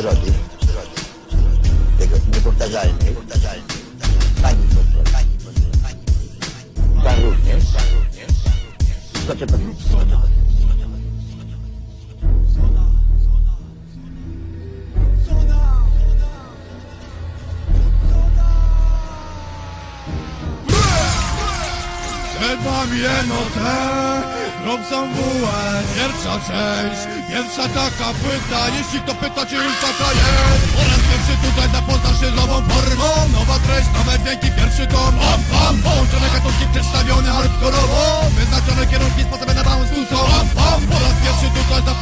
przyrody, tego niepowtarzalnej, pani po prostu. Pan również, skoczę po Przed wami noce, Robson WS, pierwsza część Pierwsza taka płyta, jeśli kto pyta czy już taka jest Po raz pierwszy tutaj zapoznasz się z nową formą. Nowa treść, nowe dźwięki, pierwszy tom. Pam, pam, połączone gatunki przedstawione hardkorowo. Wyznaczone kierunki, sposoby na bounce tu są. Pam, pam, po raz pierwszy tutaj zapoznasz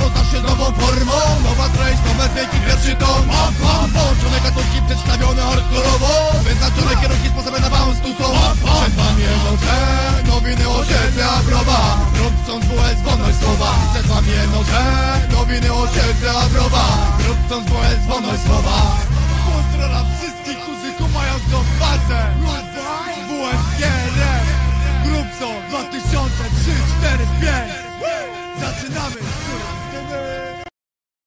Wami noce Nowiny osiedla browa Robson WS wolność słowa